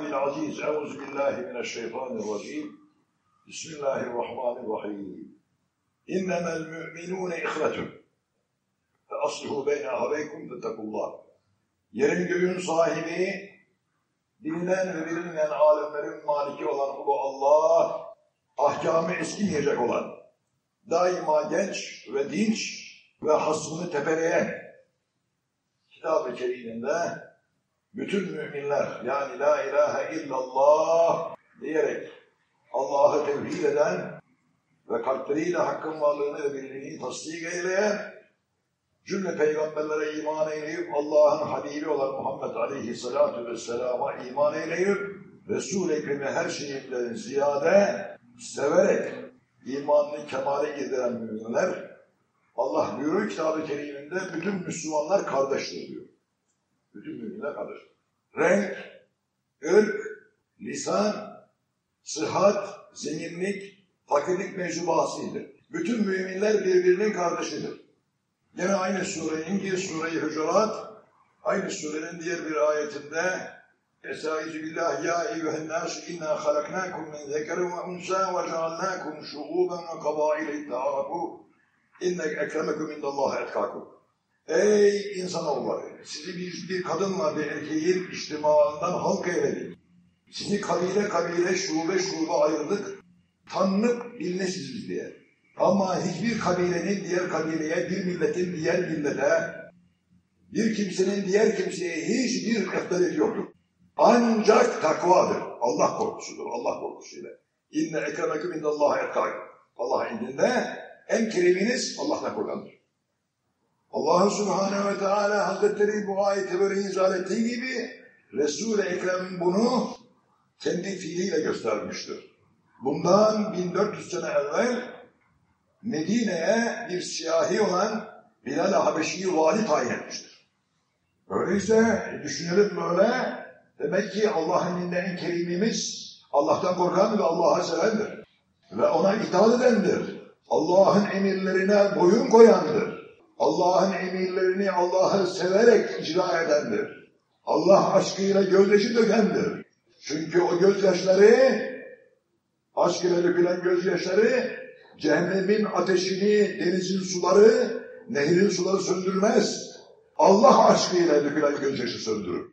العزيز أعوذ بالله من الشيطان الرجيم بسم الله الرحمن الرحيم إنما المؤمنون إخوة فأصلحوا بين أخويكم فاتقوا الله Yerin göğün sahibi, bilinen ve bilinmeyen alemlerin maliki olan Ulu Allah, ahkamı eskimeyecek olan, daima genç ve dinç ve hasmını tepeleyen Kitab-ı Kerim'inde bütün müminler yani la ilahe illallah diyerek Allah'ı tevhid eden ve kalpleriyle hakkın varlığını ve birliğini tasdik eyleyen cümle peygamberlere iman eyleyip Allah'ın Habibi olan Muhammed Aleyhisselatü Vesselam'a iman eyleyip Resul-i Ekrem'i her şeyinden ziyade severek imanını kemale gidiren müminler Allah buyuruyor kitab-ı keriminde bütün Müslümanlar kardeştir diyor. Bütün müminler kardeş. Renk, ırk, lisan, sıhhat, zenginlik, fakirlik mecubasıdır. Bütün müminler birbirinin kardeşidir. Yine aynı sure, İngiliz Sure-i Hucurat, aynı surenin diğer bir ayetinde Estaizu billah ya eyyühen inna halaknakum min zekerin ve unsa ve cealnakum şuuben ve kabaile itta'arafu innek ekremekum indallahi etkakum. Ey insanoğulları! Sizi bir, bir kadınla bir erkeğin içtimağından halk eyledik. Sizi kabile kabile, şube şube ayırdık. Tanınıp bilinesiniz diye. Ama hiçbir kabilenin diğer kabileye, bir milletin diğer millete, bir kimsenin diğer kimseye hiçbir eftaleti yoktur. Ancak takvadır. Allah korkusudur. Allah korkusuyla. İnne ekremekum indallahi etkakum. Allah indinde en keriminiz Allah'la korkandır. Allah Subhanahu ve Teala Hazretleri bu ayeti böyle izah ettiği gibi Resul-i Ekrem bunu kendi fiiliyle göstermiştir. Bundan 1400 sene evvel Medine'ye bir siyahi olan Bilal-i Habeşi'yi vali tayin etmiştir. Öyleyse düşünelim böyle, demek ki Allah'ın indinde en kerimimiz Allah'tan korkan ve Allah'a sevendir. Ve ona itaat edendir. Allah'ın emirlerine boyun koyandır. Allah'ın emirlerini Allah'ı severek icra edendir. Allah aşkıyla gözyaşı dökendir. Çünkü o gözyaşları, aşk ile dökülen gözyaşları, cehennemin ateşini, denizin suları, nehrin suları söndürmez. Allah aşkıyla dökülen gözyaşı söndürür.